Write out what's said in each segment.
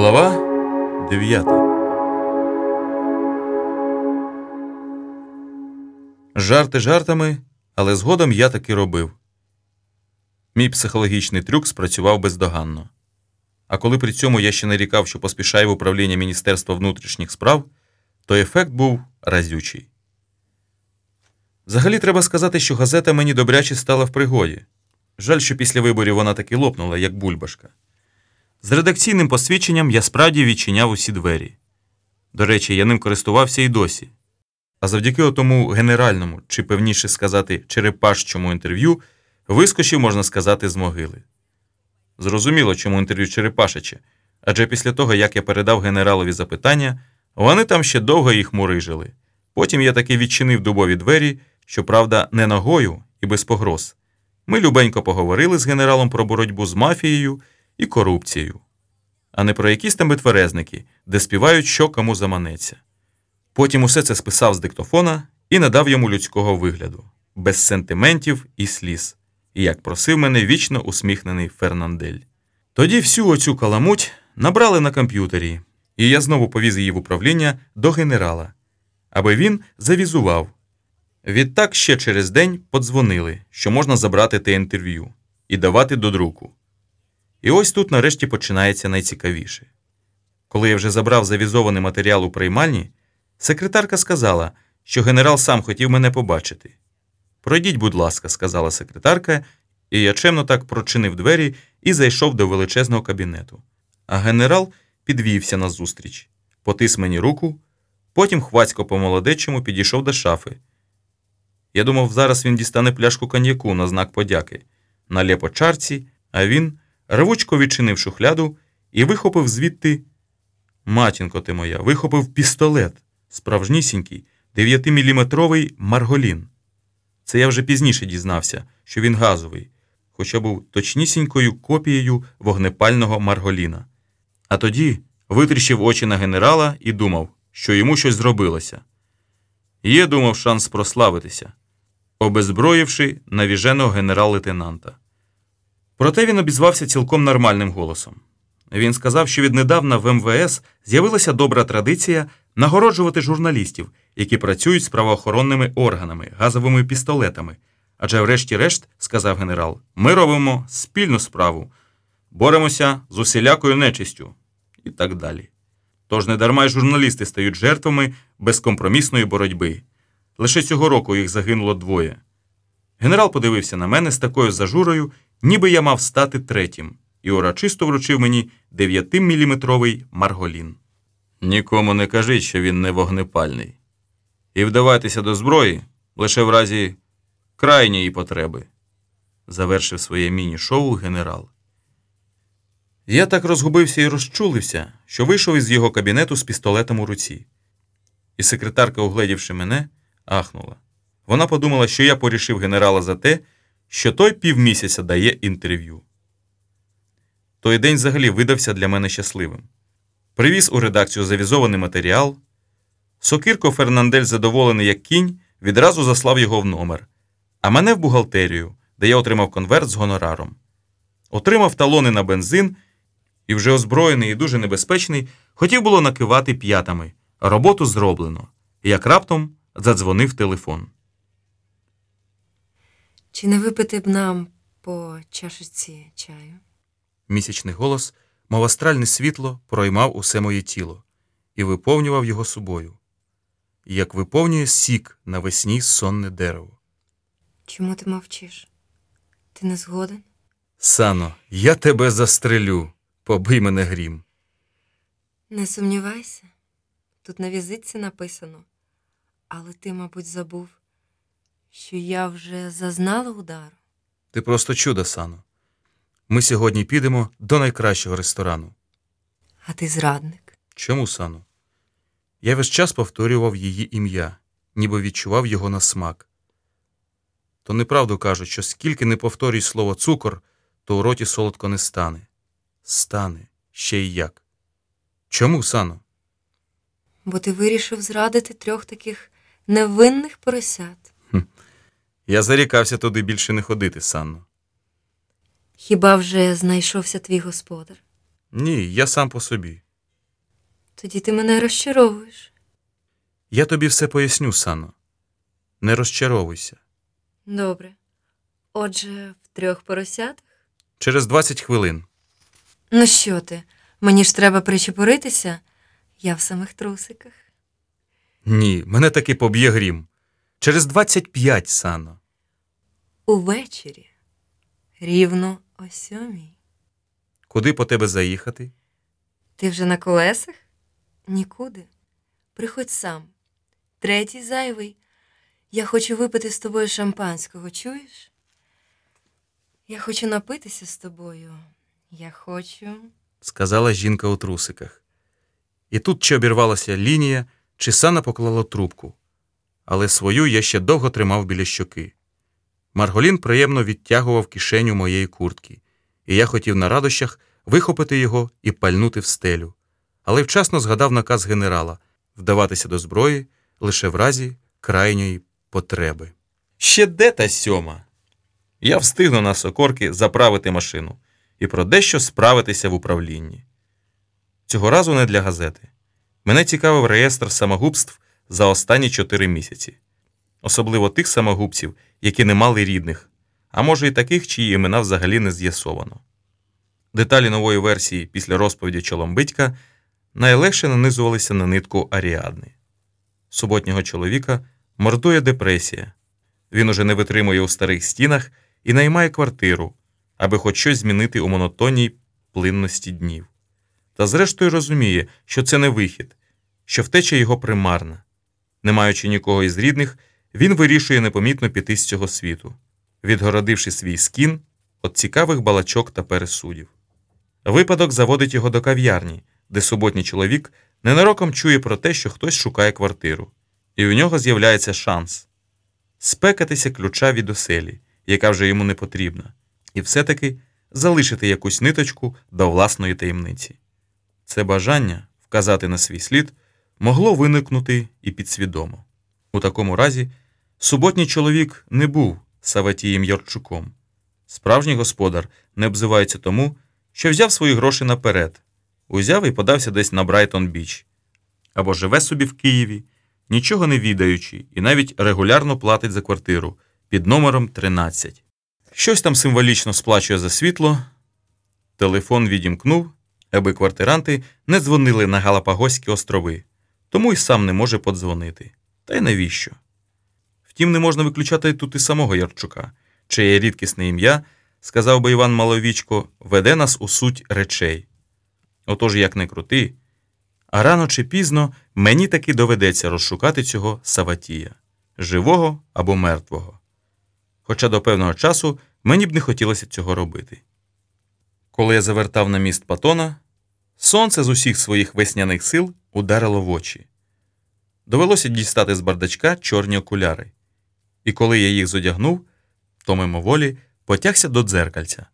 Глава 9 Жарти жартами, але згодом я таки робив. Мій психологічний трюк спрацював бездоганно. А коли при цьому я ще нарікав, що поспішаю в управління Міністерства внутрішніх справ, то ефект був разючий. Взагалі треба сказати, що газета мені добряче стала в пригоді. Жаль, що після виборів вона таки лопнула, як бульбашка. З редакційним посвідченням я справді відчиняв усі двері. До речі, я ним користувався і досі. А завдяки отому генеральному, чи певніше сказати, черепашчому інтерв'ю, вискочив, можна сказати, з могили. Зрозуміло, чому інтерв'ю Черепашиче, адже після того, як я передав генералові запитання, вони там ще довго їх мурижили. Потім я таки відчинив дубові двері, щоправда, не ногою і без погроз. Ми любенько поговорили з генералом про боротьбу з мафією і корупцією, а не про якісь там витверезники, де співають, що кому заманеться. Потім усе це списав з диктофона і надав йому людського вигляду, без сентиментів і сліз, і як просив мене вічно усміхнений Фернандель. Тоді всю оцю каламуть набрали на комп'ютері, і я знову повіз її в управління до генерала, аби він завізував. Відтак ще через день подзвонили, що можна забрати те інтерв'ю і давати до друку. І ось тут нарешті починається найцікавіше. Коли я вже забрав завізований матеріал у приймальні, секретарка сказала, що генерал сам хотів мене побачити. Пройдіть, будь ласка, сказала секретарка, і я чемно так прочинив двері і зайшов до величезного кабінету. А генерал підвівся назустріч, потис мені руку, потім хвацько по молодечому підійшов до шафи. Я думав, зараз він дістане пляшку коньяку на знак подяки, налє по чарці, а він рвучко відчинив шухляду і вихопив звідти. Матінко ти моя, вихопив пістолет, справжнісінький, 9-міліметровий марголін. Це я вже пізніше дізнався, що він газовий, хоча був точнісінькою копією вогнепального марголіна. А тоді витріщив очі на генерала і думав, що йому щось зробилося. Є, думав, шанс прославитися, обезброївши навіженого генерал-лейтенанта. Проте він обізвався цілком нормальним голосом. Він сказав, що віднедавна в МВС з'явилася добра традиція нагороджувати журналістів, які працюють з правоохоронними органами, газовими пістолетами. Адже, врешті-решт, сказав генерал, ми робимо спільну справу, боремося з усілякою нечистю і так далі. Тож недарма й журналісти стають жертвами безкомпромісної боротьби. Лише цього року їх загинуло двоє. Генерал подивився на мене з такою зажурою, ніби я мав стати третім, і урочисто вручив мені 9-міліметровий марголін. Нікому не кажіть, що він не вогнепальний. І вдавайтеся до зброї лише в разі крайньої потреби, завершив своє міні-шоу генерал. Я так розгубився і розчулився, що вийшов із його кабінету з пістолетом у руці. І секретарка, угледівши мене, ахнула. Вона подумала, що я порішив генерала за те, що той півмісяця дає інтерв'ю. Той день взагалі видався для мене щасливим. Привіз у редакцію завізований матеріал. Сокирко Фернандель, задоволений як кінь, відразу заслав його в номер, а мене в бухгалтерію, де я отримав конверт з гонораром. Отримав талони на бензин і, вже озброєний і дуже небезпечний, хотів було накивати п'ятами. Роботу зроблено. Як раптом задзвонив телефон. Чи не випити б нам по чашечці чаю? Місячний голос, мов астральне світло, проймав усе моє тіло і виповнював його собою, як виповнює сік навесні сонне дерево. Чому ти мовчиш? Ти не згоден? Сано, я тебе застрелю, побий мене грім. Не сумнівайся. Тут на візитці написано. Але ти, мабуть, забув, що я вже зазнала удару. Ти просто чудо, Сано. Ми сьогодні підемо до найкращого ресторану. А ти зрадник. Чому, Сано? Я весь час повторював її ім'я, ніби відчував його на смак. То неправду кажуть, що скільки не повторюй слово цукор, то у роті солодко не стане. Стане ще й як. Чому, Сано? Бо ти вирішив зрадити трьох таких невинних поросят. Я зарікався туди більше не ходити, Санно. Хіба вже знайшовся твій господар? Ні, я сам по собі. Тоді ти мене розчаровуєш. Я тобі все поясню, Сано. Не розчаровуйся. Добре. Отже, в трьох поросятах? Через 20 хвилин. Ну що ти? Мені ж треба причепуритися. Я в самих трусиках. Ні, мене таки поб'є грім. Через 25, Сано. Увечері. Рівно о сьомій. Куди по тебе заїхати? Ти вже на колесах? Нікуди. Приходь сам. Третій зайвий. Я хочу випити з тобою шампанського, чуєш? Я хочу напитися з тобою. Я хочу. сказала жінка у трусиках. І тут чи обірвалася лінія, чи Сана поклала трубку. Але свою я ще довго тримав біля щоки. Марголін приємно відтягував кишеню моєї куртки, і я хотів на радощах вихопити його і пальнути в стелю. Але вчасно згадав наказ генерала вдаватися до зброї лише в разі крайньої потреби. Ще де та сьома? Я встигну на сокорки заправити машину і про дещо справитися в управлінні. Цього разу не для газети. Мене цікавив реєстр самогубств за останні чотири місяці, особливо тих самогубців, які не мали рідних, а може і таких, чиї імена взагалі не з'ясовано. Деталі нової версії після розповіді Чоломбитька найлегше нанизувалися на нитку Аріадни. Суботнього чоловіка мордує депресія. Він уже не витримує у старих стінах і наймає квартиру, аби хоч щось змінити у монотонній плинності днів. Та зрештою розуміє, що це не вихід, що втеча його примарна. Не маючи нікого із рідних, він вирішує непомітно піти з цього світу, відгородивши свій скін від цікавих балачок та пересудів. Випадок заводить його до кав'ярні, де суботній чоловік ненароком чує про те, що хтось шукає квартиру, і у нього з'являється шанс спекатися ключа від оселі, яка вже йому не потрібна, і все-таки залишити якусь ниточку до власної таємниці. Це бажання вказати на свій слід могло виникнути і підсвідомо. У такому разі суботній чоловік не був Саватієм Ярчуком. Справжній господар не обзивається тому, що взяв свої гроші наперед, узяв і подався десь на Брайтон Біч, або живе собі в Києві, нічого не відаючи, і навіть регулярно платить за квартиру під номером 13. Щось там символічно сплачує за світло. Телефон відімкнув, аби квартиранти не дзвонили на Галапагоські острови, тому й сам не може подзвонити. Та й навіщо? Втім, не можна виключати тут і самого Ярчука, чиє рідкісне ім'я, сказав би Іван Маловічко, веде нас у суть речей. Отож, як не крути, а рано чи пізно мені таки доведеться розшукати цього Саватія живого або мертвого. Хоча до певного часу мені б не хотілося цього робити. Коли я завертав на міст Патона, сонце з усіх своїх весняних сил ударило в очі. Довелося дістати з бардачка чорні окуляри, і коли я їх зодягнув, то мимоволі потягся до дзеркальця.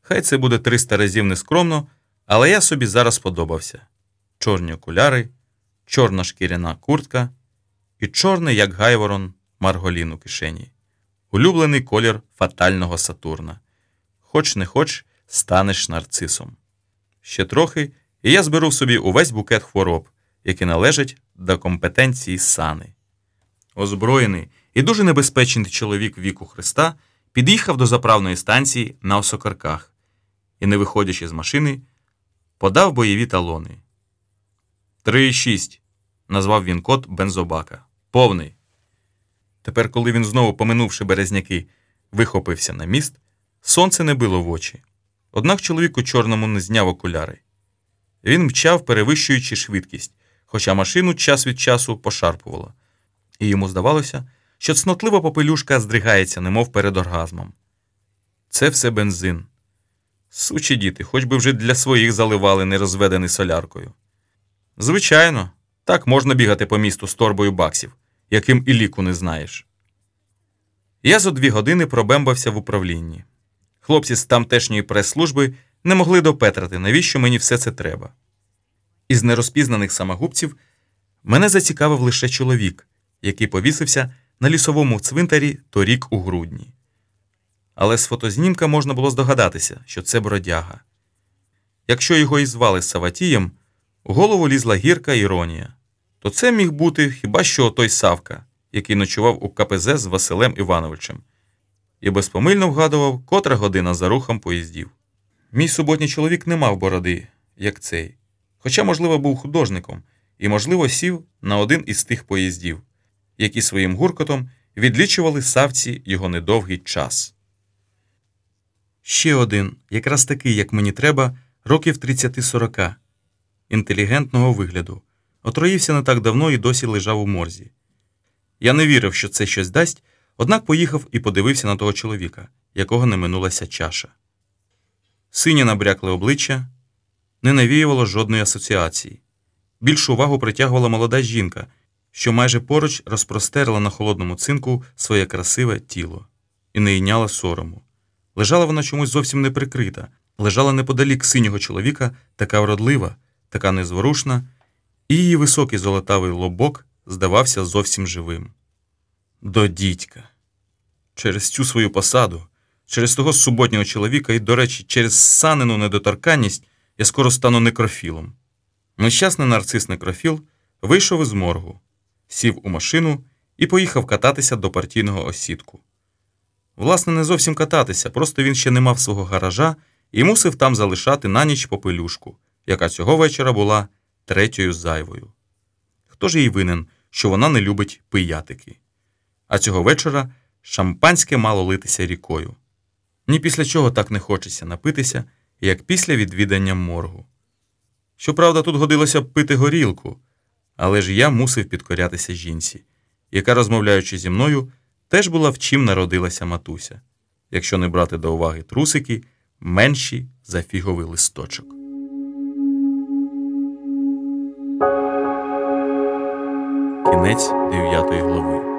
Хай це буде 300 разів нескромно, але я собі зараз подобався чорні окуляри, чорна шкіряна куртка і чорний, як гайворон, марголін у кишені. Улюблений колір фатального Сатурна. Хоч не хоч, станеш нарцисом. Ще трохи, і я зберу собі увесь букет хвороб, які належать до компетенції сани. Озброєний і дуже небезпечний чоловік віку Христа під'їхав до заправної станції на осокарках і, не виходячи з машини, подав бойові талони. Три шість, назвав він код бензобака. Повний. Тепер, коли він знову, поминувши березняки, вихопився на міст, сонце не било в очі. Однак чоловік у чорному не зняв окуляри. Він мчав, перевищуючи швидкість, хоча машину час від часу пошарпувало, і йому здавалося, що цнотлива попелюшка здригається, немов перед оргазмом. Це все бензин. Сучі діти, хоч би вже для своїх заливали нерозведений соляркою. Звичайно, так можна бігати по місту з торбою баксів, яким і ліку не знаєш. Я за дві години пробембався в управлінні. Хлопці з тамтешньої прес-служби не могли допетрати, навіщо мені все це треба. Із нерозпізнаних самогубців мене зацікавив лише чоловік, який повісився на лісовому цвинтарі торік у грудні. Але з фотознімка можна було здогадатися, що це бродяга. Якщо його і звали Саватієм, У голову лізла гірка іронія. То це міг бути хіба що той Савка, який ночував у КПЗ з Василем Івановичем, і безпомильно вгадував, котра година за рухом поїздів. Мій суботній чоловік не мав бороди, як цей, хоча, можливо, був художником і, можливо, сів на один із тих поїздів, які своїм гуркотом відлічували савці його недовгий час. Ще один, якраз такий, як мені треба, років 30-40, інтелігентного вигляду, отроївся не так давно і досі лежав у морзі. Я не вірив, що це щось дасть, однак поїхав і подивився на того чоловіка, якого не минулася чаша. Синє набрякле обличчя не навіювало жодної асоціації. Більшу увагу притягувала молода жінка, що майже поруч розпростерла на холодному цинку своє красиве тіло і не йняла сорому. Лежала вона чомусь зовсім не прикрита, лежала неподалік синього чоловіка, така вродлива, така незворушна, і її високий золотавий лобок здавався зовсім живим. До дідька. Через цю свою посаду, через того суботнього чоловіка і, до речі, через санину недоторканність я скоро стану некрофілом. Нещасний нарцис некрофіл вийшов із моргу, сів у машину і поїхав кататися до партійного осідку. Власне, не зовсім кататися, просто він ще не мав свого гаража і мусив там залишати на ніч попелюшку, яка цього вечора була третьою зайвою. Хто ж їй винен, що вона не любить пиятики? А цього вечора шампанське мало литися рікою. Ні після чого так не хочеться напитися, як після відвідання моргу. Щоправда, тут годилося б пити горілку, але ж я мусив підкорятися жінці, яка, розмовляючи зі мною, теж була в чим народилася матуся, якщо не брати до уваги трусики, менші за фіговий листочок. Кінець дев'ятої глави.